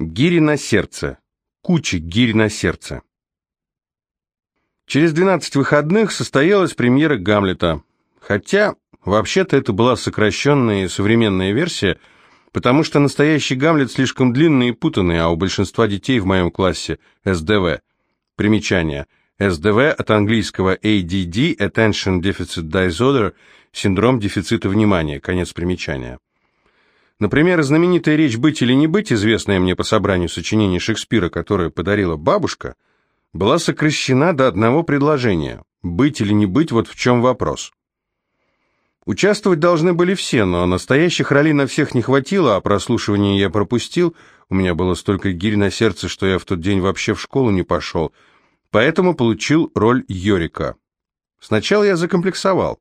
Гири на сердце. Куча гири на сердце. Через 12 выходных состоялась премьера «Гамлета». Хотя, вообще-то, это была сокращенная и современная версия, потому что настоящий «Гамлет» слишком длинный и путанный, а у большинства детей в моем классе – СДВ. Примечание. СДВ от английского ADD – Attention Deficit Disorder – синдром дефицита внимания. Конец примечания. Например, знаменитая речь «Быть или не быть», известная мне по собранию сочинений Шекспира, которое подарила бабушка, была сокращена до одного предложения «Быть или не быть, вот в чем вопрос». Участвовать должны были все, но настоящих ролей на всех не хватило, а прослушивание я пропустил, у меня было столько гирь на сердце, что я в тот день вообще в школу не пошел, поэтому получил роль Йорика. Сначала я закомплексовал.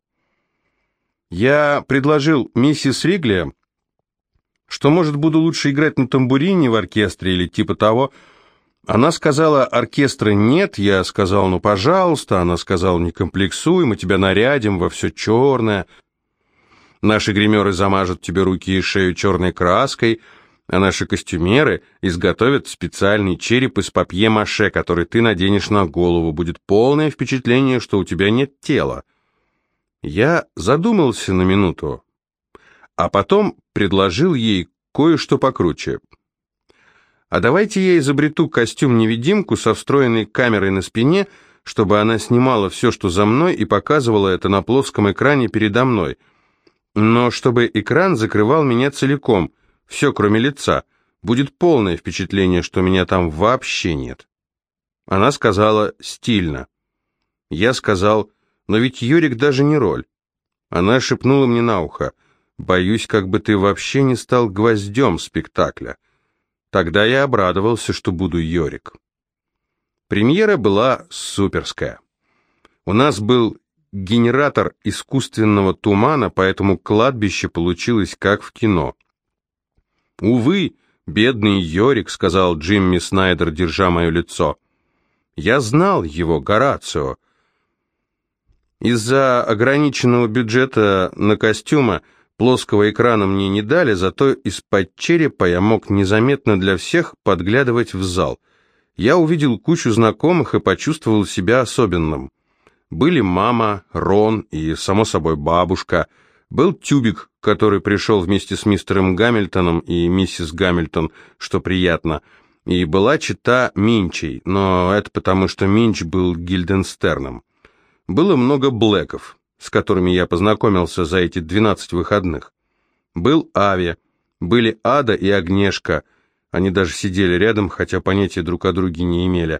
Я предложил миссис Ригли что, может, буду лучше играть на тамбурине в оркестре или типа того. Она сказала, оркестра нет, я сказал, ну, пожалуйста, она сказала, не комплексуй, мы тебя нарядим во все черное. Наши гримеры замажут тебе руки и шею черной краской, а наши костюмеры изготовят специальный череп из папье-маше, который ты наденешь на голову. Будет полное впечатление, что у тебя нет тела. Я задумался на минуту, а потом предложил ей кое-что покруче. А давайте я изобрету костюм-невидимку со встроенной камерой на спине, чтобы она снимала все, что за мной, и показывала это на плоском экране передо мной. Но чтобы экран закрывал меня целиком, все кроме лица, будет полное впечатление, что меня там вообще нет. Она сказала «стильно». Я сказал «но ведь Юрик даже не роль». Она шепнула мне на ухо – Боюсь, как бы ты вообще не стал гвоздем спектакля. Тогда я обрадовался, что буду Йорик. Премьера была суперская. У нас был генератор искусственного тумана, поэтому кладбище получилось как в кино. «Увы, бедный Йорик», — сказал Джимми Снайдер, держа мое лицо. «Я знал его, Горацио. Из-за ограниченного бюджета на костюмы Плоского экрана мне не дали, зато из-под черепа я мог незаметно для всех подглядывать в зал. Я увидел кучу знакомых и почувствовал себя особенным. Были мама, Рон и, само собой, бабушка. Был Тюбик, который пришел вместе с мистером Гамильтоном и миссис Гамильтон, что приятно. И была чита Минчей, но это потому, что Минч был Гильденстерном. Было много Блэков с которыми я познакомился за эти 12 выходных. Был Ави, были Ада и Агнешка, они даже сидели рядом, хотя понятия друг о друге не имели.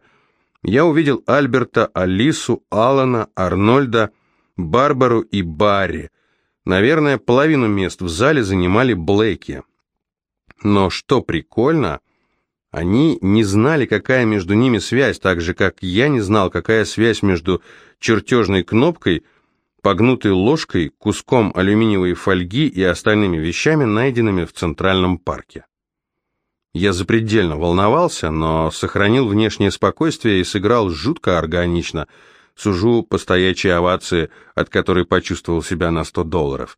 Я увидел Альберта, Алису, Алана, Арнольда, Барбару и Барри. Наверное, половину мест в зале занимали Блэки. Но что прикольно, они не знали, какая между ними связь, так же, как я не знал, какая связь между чертежной кнопкой – погнутой ложкой, куском алюминиевой фольги и остальными вещами, найденными в Центральном парке. Я запредельно волновался, но сохранил внешнее спокойствие и сыграл жутко органично, сужу по стоячей овации, от которой почувствовал себя на 100 долларов.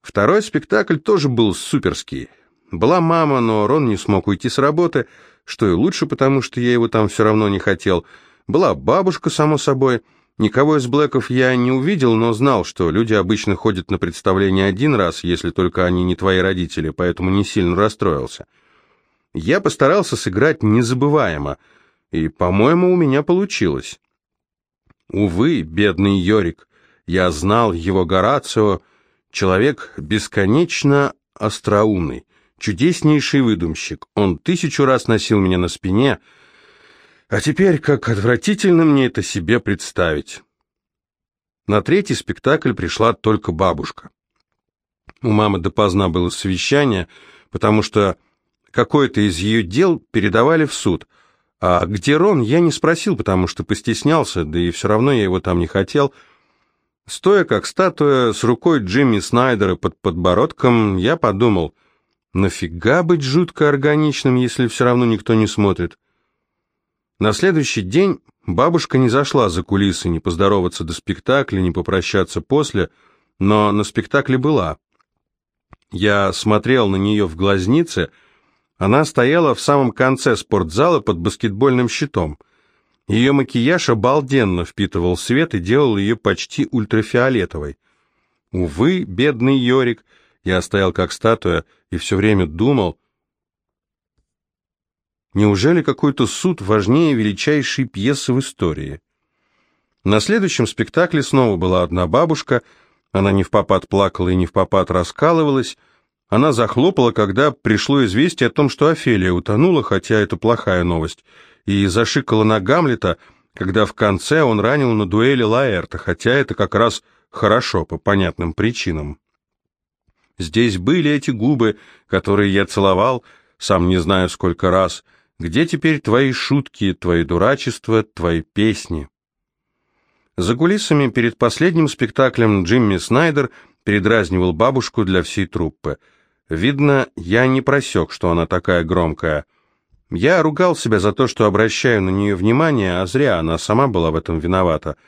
Второй спектакль тоже был суперский. Была мама, но Рон не смог уйти с работы, что и лучше, потому что я его там все равно не хотел. Была бабушка, само собой, — Никого из Блэков я не увидел, но знал, что люди обычно ходят на представление один раз, если только они не твои родители, поэтому не сильно расстроился. Я постарался сыграть незабываемо, и, по-моему, у меня получилось. Увы, бедный Йорик, я знал его Горацио, человек бесконечно остроумный, чудеснейший выдумщик. Он тысячу раз носил меня на спине, — а теперь, как отвратительно мне это себе представить. На третий спектакль пришла только бабушка. У мамы допоздна было совещание, потому что какое-то из ее дел передавали в суд. А где Рон, я не спросил, потому что постеснялся, да и все равно я его там не хотел. Стоя как статуя, с рукой Джимми Снайдера под подбородком, я подумал, нафига быть жутко органичным, если все равно никто не смотрит? На следующий день бабушка не зашла за кулисы не поздороваться до спектакля, не попрощаться после, но на спектакле была. Я смотрел на нее в глазнице, Она стояла в самом конце спортзала под баскетбольным щитом. Ее макияж обалденно впитывал свет и делал ее почти ультрафиолетовой. Увы, бедный Йорик, я стоял как статуя и все время думал, неужели какой-то суд важнее величайшей пьесы в истории? На следующем спектакле снова была одна бабушка, она не в попад плакала и не в попад раскалывалась, она захлопала, когда пришло известие о том, что Офелия утонула, хотя это плохая новость, и зашикала на Гамлета, когда в конце он ранил на дуэли Лаэрта, хотя это как раз хорошо, по понятным причинам. Здесь были эти губы, которые я целовал, сам не знаю сколько раз. Где теперь твои шутки, твои дурачества, твои песни? За кулисами перед последним спектаклем Джимми Снайдер передразнивал бабушку для всей труппы. Видно, я не просек, что она такая громкая. Я ругал себя за то, что обращаю на нее внимание, а зря она сама была в этом виновата.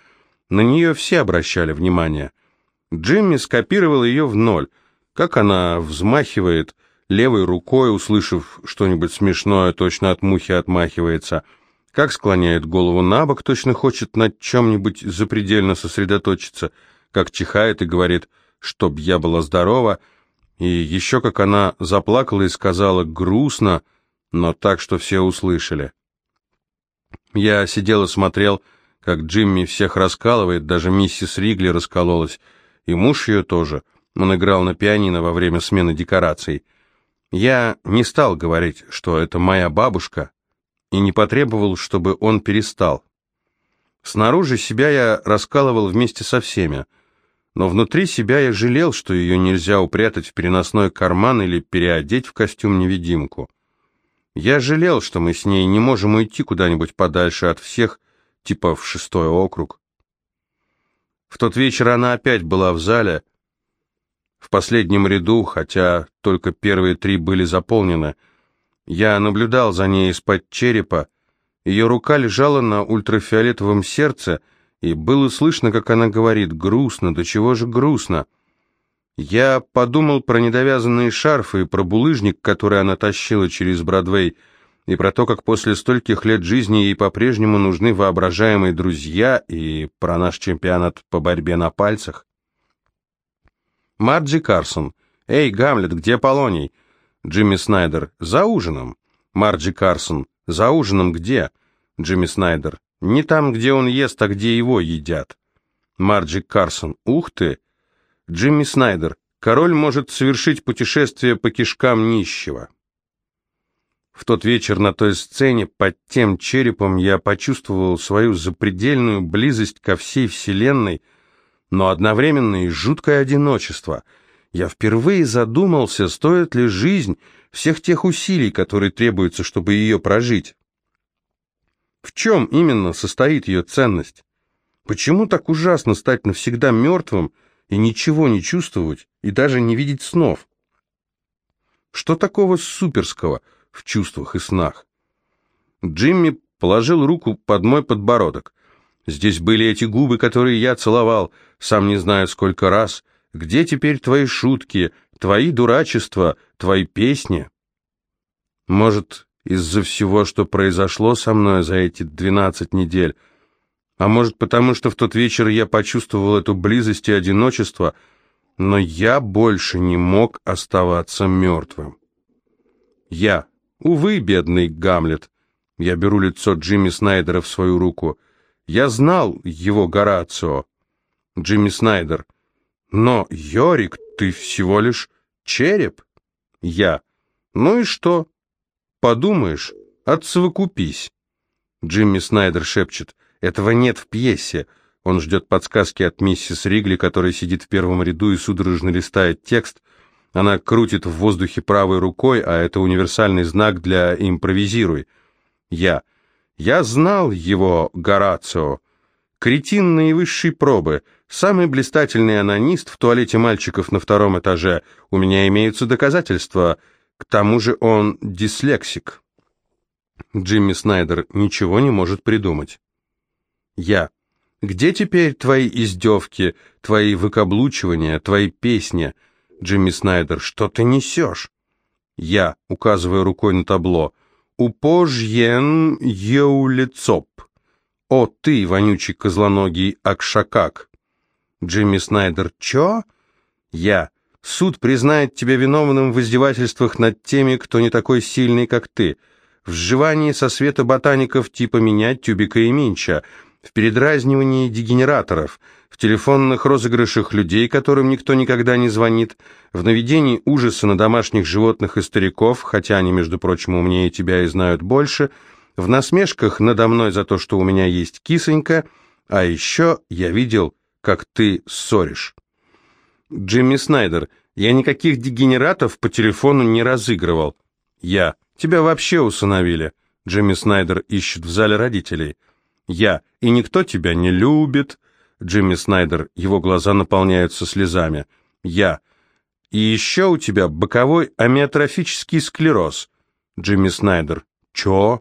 На нее все обращали внимание. Джимми скопировал ее в ноль. Как она взмахивает левой рукой, услышав что-нибудь смешное, точно от мухи отмахивается. Как склоняет голову на бок, точно хочет над чем-нибудь запредельно сосредоточиться. Как чихает и говорит «чтоб я была здорова». И еще как она заплакала и сказала «грустно», но так, что все услышали. Я сидел и смотрел, как Джимми всех раскалывает, даже миссис Ригли раскололась, и муж ее тоже. Он играл на пианино во время смены декораций. Я не стал говорить, что это моя бабушка, и не потребовал, чтобы он перестал. Снаружи себя я раскалывал вместе со всеми, но внутри себя я жалел, что ее нельзя упрятать в переносной карман или переодеть в костюм-невидимку. Я жалел, что мы с ней не можем уйти куда-нибудь подальше от всех, типа в шестой округ. В тот вечер она опять была в зале, в последнем ряду, хотя только первые три были заполнены. Я наблюдал за ней из-под черепа. Ее рука лежала на ультрафиолетовом сердце, и было слышно, как она говорит «грустно, до чего же грустно». Я подумал про недовязанные шарфы и про булыжник, который она тащила через Бродвей, и про то, как после стольких лет жизни ей по-прежнему нужны воображаемые друзья, и про наш чемпионат по борьбе на пальцах. Марджи Карсон. «Эй, Гамлет, где Полоний?» Джимми Снайдер. «За ужином». Марджи Карсон. «За ужином где?» Джимми Снайдер. «Не там, где он ест, а где его едят». Марджи Карсон. «Ух ты!» Джимми Снайдер. «Король может совершить путешествие по кишкам нищего». В тот вечер на той сцене под тем черепом я почувствовал свою запредельную близость ко всей вселенной, но одновременно и жуткое одиночество. Я впервые задумался, стоит ли жизнь всех тех усилий, которые требуются, чтобы ее прожить. В чем именно состоит ее ценность? Почему так ужасно стать навсегда мертвым и ничего не чувствовать, и даже не видеть снов? Что такого суперского – в чувствах и снах. Джимми положил руку под мой подбородок. Здесь были эти губы, которые я целовал, сам не знаю сколько раз. Где теперь твои шутки, твои дурачества, твои песни? Может, из-за всего, что произошло со мной за эти двенадцать недель, а может, потому что в тот вечер я почувствовал эту близость и одиночество, но я больше не мог оставаться мертвым. Я Увы, бедный Гамлет. Я беру лицо Джимми Снайдера в свою руку. Я знал его Горацио. Джимми Снайдер. Но, Йорик, ты всего лишь череп. Я. Ну и что? Подумаешь, отсовокупись. Джимми Снайдер шепчет. Этого нет в пьесе. Он ждет подсказки от миссис Ригли, которая сидит в первом ряду и судорожно листает текст, она крутит в воздухе правой рукой, а это универсальный знак для «импровизируй». Я. Я знал его, Горацио. Кретин наивысшей пробы. Самый блистательный анонист в туалете мальчиков на втором этаже. У меня имеются доказательства. К тому же он дислексик. Джимми Снайдер ничего не может придумать. Я. Где теперь твои издевки, твои выкаблучивания, твои песни? Джимми Снайдер, что ты несешь? Я, указывая рукой на табло. Упожьен еулицоп. О, ты, вонючий козлоногий Акшакак. Джимми Снайдер. Чё? Я. Суд признает тебя виновным в издевательствах над теми, кто не такой сильный, как ты. В сживании со света ботаников типа меня, Тюбика и Минча – в передразнивании дегенераторов, в телефонных розыгрышах людей, которым никто никогда не звонит, в наведении ужаса на домашних животных и стариков, хотя они, между прочим, умнее тебя и знают больше, в насмешках надо мной за то, что у меня есть кисонька, а еще я видел, как ты ссоришь. Джимми Снайдер, я никаких дегенератов по телефону не разыгрывал. Я. Тебя вообще усыновили. Джимми Снайдер ищет в зале родителей. Я. И никто тебя не любит. Джимми Снайдер, его глаза наполняются слезами. Я. И еще у тебя боковой амиотрофический склероз. Джимми Снайдер. Чё?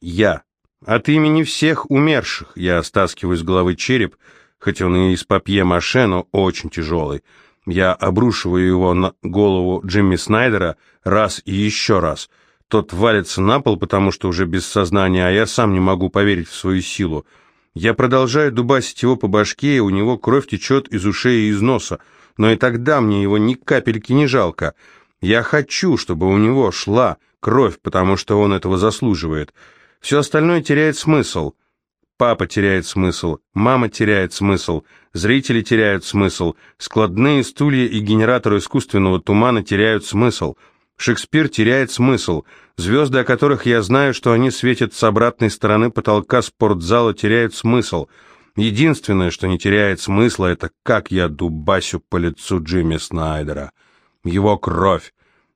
Я. От имени всех умерших. Я стаскиваю с головы череп, хоть он и из папье-маше, но очень тяжелый. Я обрушиваю его на голову Джимми Снайдера раз и еще раз — тот валится на пол, потому что уже без сознания, а я сам не могу поверить в свою силу. Я продолжаю дубасить его по башке, и у него кровь течет из ушей и из носа. Но и тогда мне его ни капельки не жалко. Я хочу, чтобы у него шла кровь, потому что он этого заслуживает. Все остальное теряет смысл. Папа теряет смысл, мама теряет смысл, зрители теряют смысл, складные стулья и генераторы искусственного тумана теряют смысл — Шекспир теряет смысл. Звезды, о которых я знаю, что они светят с обратной стороны потолка спортзала, теряют смысл. Единственное, что не теряет смысла, это как я дубасю по лицу Джимми Снайдера. Его кровь.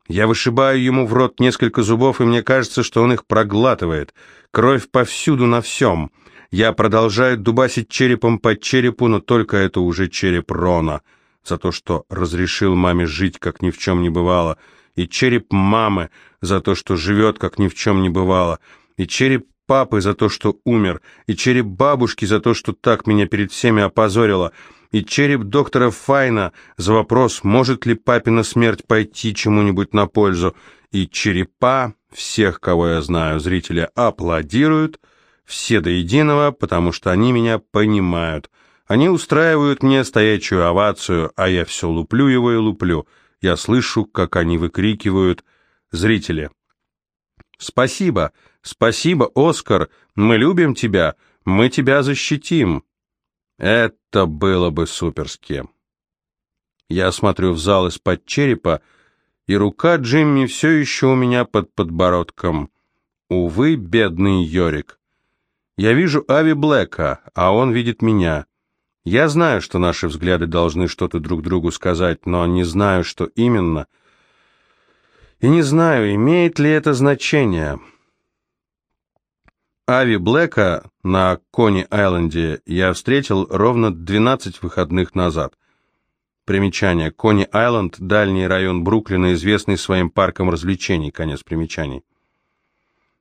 Я вышибаю ему в рот несколько зубов, и мне кажется, что он их проглатывает. Кровь повсюду на всем. Я продолжаю дубасить черепом по черепу, но только это уже череп Рона. За то, что разрешил маме жить, как ни в чем не бывало — и череп мамы за то, что живет, как ни в чем не бывало, и череп папы за то, что умер, и череп бабушки за то, что так меня перед всеми опозорила, и череп доктора Файна за вопрос, может ли папина смерть пойти чему-нибудь на пользу, и черепа всех, кого я знаю, зрители аплодируют, все до единого, потому что они меня понимают. Они устраивают мне стоячую овацию, а я все луплю его и луплю — я слышу, как они выкрикивают «Зрители!» «Спасибо! Спасибо, Оскар! Мы любим тебя! Мы тебя защитим!» Это было бы суперски. Я смотрю в зал из-под черепа, и рука Джимми все еще у меня под подбородком. Увы, бедный Йорик. Я вижу Ави Блэка, а он видит меня. Я знаю, что наши взгляды должны что-то друг другу сказать, но не знаю, что именно. И не знаю, имеет ли это значение. Ави Блэка на Кони-Айленде я встретил ровно 12 выходных назад. Примечание. Кони-Айленд – дальний район Бруклина, известный своим парком развлечений. Конец примечаний.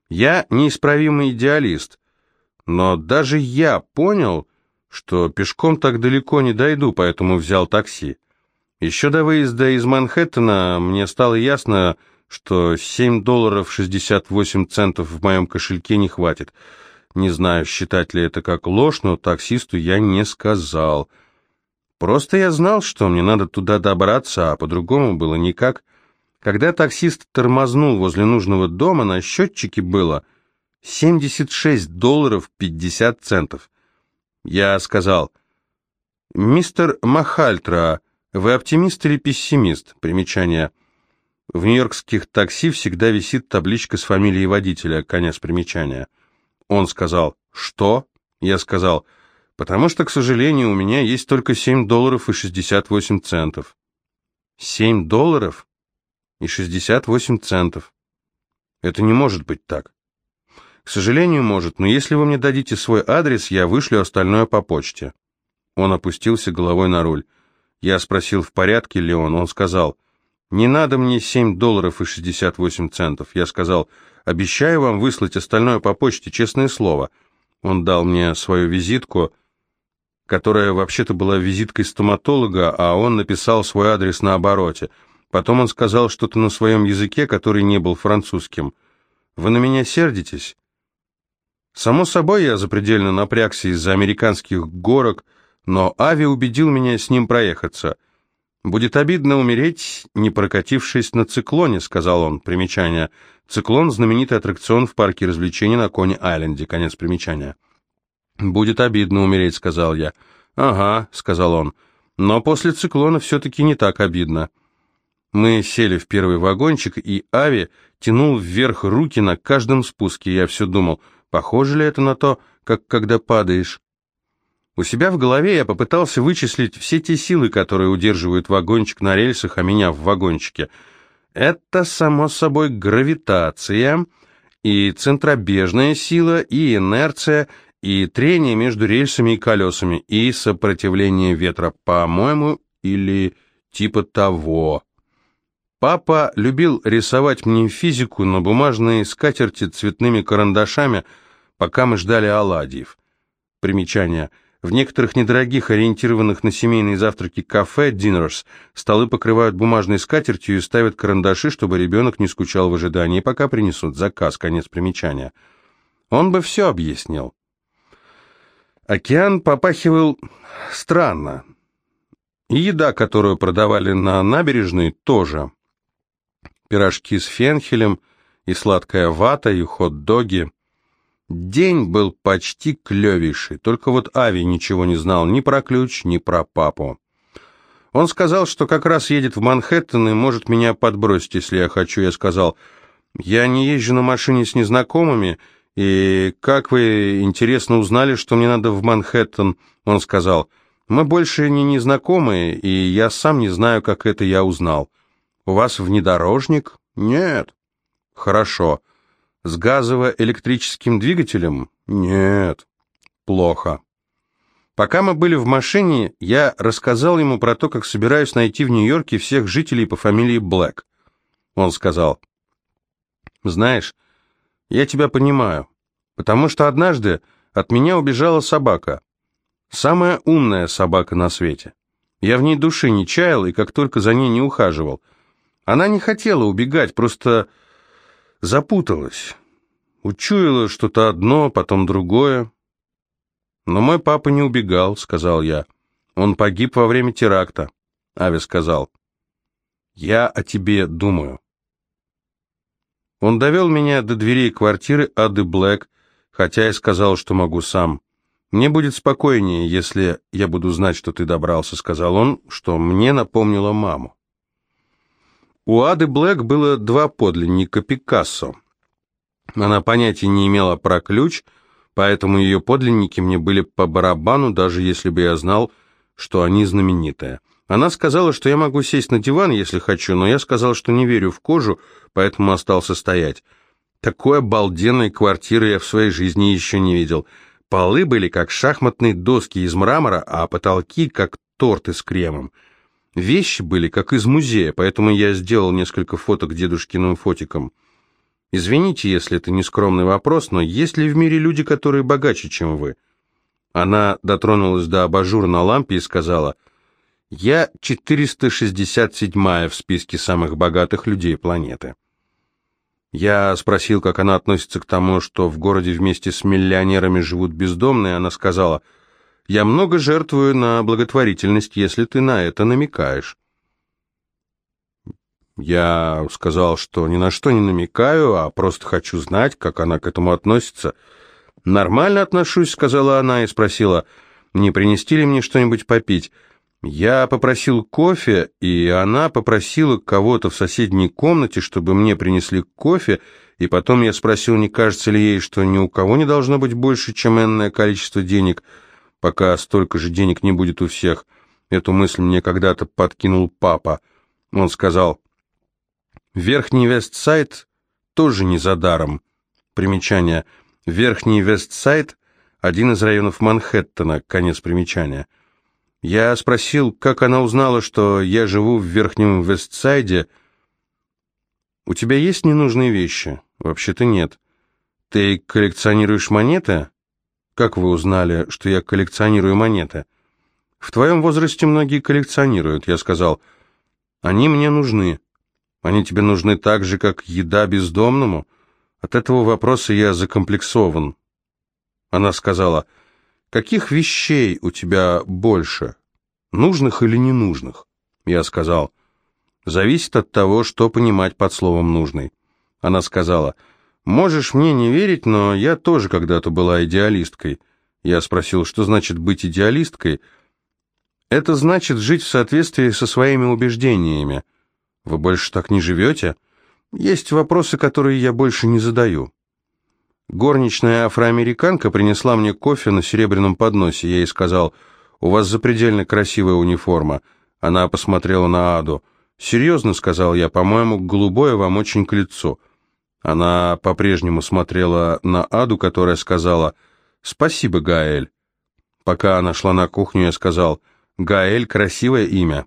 Я неисправимый идеалист, но даже я понял, что пешком так далеко не дойду, поэтому взял такси. Еще до выезда из Манхэттена мне стало ясно, что 7 долларов 68 центов в моем кошельке не хватит. Не знаю, считать ли это как ложь, но таксисту я не сказал. Просто я знал, что мне надо туда добраться, а по-другому было никак. Когда таксист тормознул возле нужного дома, на счетчике было 76 долларов 50 центов. Я сказал, «Мистер Махальтра, вы оптимист или пессимист?» Примечание. В нью-йоркских такси всегда висит табличка с фамилией водителя, конец примечания. Он сказал, «Что?» Я сказал, «Потому что, к сожалению, у меня есть только 7 долларов и 68 центов». 7 долларов и 68 центов. Это не может быть так. К сожалению, может, но если вы мне дадите свой адрес, я вышлю остальное по почте. Он опустился головой на руль. Я спросил, в порядке ли он. Он сказал, не надо мне 7 долларов и 68 центов. Я сказал, обещаю вам выслать остальное по почте, честное слово. Он дал мне свою визитку, которая вообще-то была визиткой стоматолога, а он написал свой адрес на обороте. Потом он сказал что-то на своем языке, который не был французским. «Вы на меня сердитесь?» Само собой, я запредельно напрягся из-за американских горок, но Ави убедил меня с ним проехаться. «Будет обидно умереть, не прокатившись на циклоне», — сказал он. Примечание. «Циклон — знаменитый аттракцион в парке развлечений на Кони-Айленде». Конец примечания. «Будет обидно умереть», — сказал я. «Ага», — сказал он. «Но после циклона все-таки не так обидно». Мы сели в первый вагончик, и Ави тянул вверх руки на каждом спуске. Я все думал, похоже ли это на то, как когда падаешь. У себя в голове я попытался вычислить все те силы, которые удерживают вагончик на рельсах, а меня в вагончике. Это, само собой, гравитация, и центробежная сила, и инерция, и трение между рельсами и колесами, и сопротивление ветра, по-моему, или типа того. Папа любил рисовать мне физику на бумажные скатерти цветными карандашами, пока мы ждали оладьев. Примечание – в некоторых недорогих, ориентированных на семейные завтраки кафе «Динерс» столы покрывают бумажной скатертью и ставят карандаши, чтобы ребенок не скучал в ожидании, пока принесут заказ, конец примечания. Он бы все объяснил. Океан попахивал странно. И еда, которую продавали на набережной, тоже. Пирожки с фенхелем, и сладкая вата, и хот-доги. День был почти клевейший, только вот Ави ничего не знал ни про ключ, ни про папу. Он сказал, что как раз едет в Манхэттен и может меня подбросить, если я хочу. Я сказал, я не езжу на машине с незнакомыми, и как вы, интересно, узнали, что мне надо в Манхэттен? Он сказал, мы больше не незнакомые, и я сам не знаю, как это я узнал. У вас внедорожник? Нет. Хорошо. С газово-электрическим двигателем? Нет. Плохо. Пока мы были в машине, я рассказал ему про то, как собираюсь найти в Нью-Йорке всех жителей по фамилии Блэк. Он сказал, «Знаешь, я тебя понимаю, потому что однажды от меня убежала собака. Самая умная собака на свете. Я в ней души не чаял и как только за ней не ухаживал. Она не хотела убегать, просто запуталась. Учуяла что-то одно, потом другое. Но мой папа не убегал, сказал я. Он погиб во время теракта. Ави сказал. Я о тебе думаю. Он довел меня до дверей квартиры Ады Блэк, хотя и сказал, что могу сам. «Мне будет спокойнее, если я буду знать, что ты добрался», — сказал он, что мне напомнило маму. У Ады Блэк было два подлинника Пикассо. Она понятия не имела про ключ, поэтому ее подлинники мне были по барабану, даже если бы я знал, что они знаменитые. Она сказала, что я могу сесть на диван, если хочу, но я сказал, что не верю в кожу, поэтому остался стоять. Такой обалденной квартиры я в своей жизни еще не видел. Полы были как шахматные доски из мрамора, а потолки как торты с кремом. Вещи были как из музея, поэтому я сделал несколько фоток дедушкиным фотиком. Извините, если это не скромный вопрос, но есть ли в мире люди, которые богаче, чем вы? Она дотронулась до абажура на лампе и сказала, «Я 467-я в списке самых богатых людей планеты». Я спросил, как она относится к тому, что в городе вместе с миллионерами живут бездомные. Она сказала, я много жертвую на благотворительность, если ты на это намекаешь. Я сказал, что ни на что не намекаю, а просто хочу знать, как она к этому относится. «Нормально отношусь», — сказала она и спросила, не принести ли мне что-нибудь попить. Я попросил кофе, и она попросила кого-то в соседней комнате, чтобы мне принесли кофе, и потом я спросил, не кажется ли ей, что ни у кого не должно быть больше, чем энное количество денег — пока столько же денег не будет у всех. Эту мысль мне когда-то подкинул папа. Он сказал, «Верхний Вестсайд тоже не за даром». Примечание. Верхний Вестсайд – один из районов Манхэттена, конец примечания. Я спросил, как она узнала, что я живу в Верхнем Вестсайде. «У тебя есть ненужные вещи?» «Вообще-то нет». «Ты коллекционируешь монеты?» Как вы узнали, что я коллекционирую монеты? В твоем возрасте многие коллекционируют, я сказал. Они мне нужны. Они тебе нужны так же, как еда бездомному? От этого вопроса я закомплексован. Она сказала, каких вещей у тебя больше, нужных или ненужных? Я сказал, зависит от того, что понимать под словом «нужный». Она сказала, можешь мне не верить, но я тоже когда-то была идеалисткой. Я спросил, что значит быть идеалисткой? Это значит жить в соответствии со своими убеждениями. Вы больше так не живете? Есть вопросы, которые я больше не задаю. Горничная афроамериканка принесла мне кофе на серебряном подносе. Я ей сказал, «У вас запредельно красивая униформа». Она посмотрела на Аду. «Серьезно», — сказал я, — «по-моему, голубое вам очень к лицу». Она по-прежнему смотрела на Аду, которая сказала «Спасибо, Гаэль». Пока она шла на кухню, я сказал «Гаэль — красивое имя».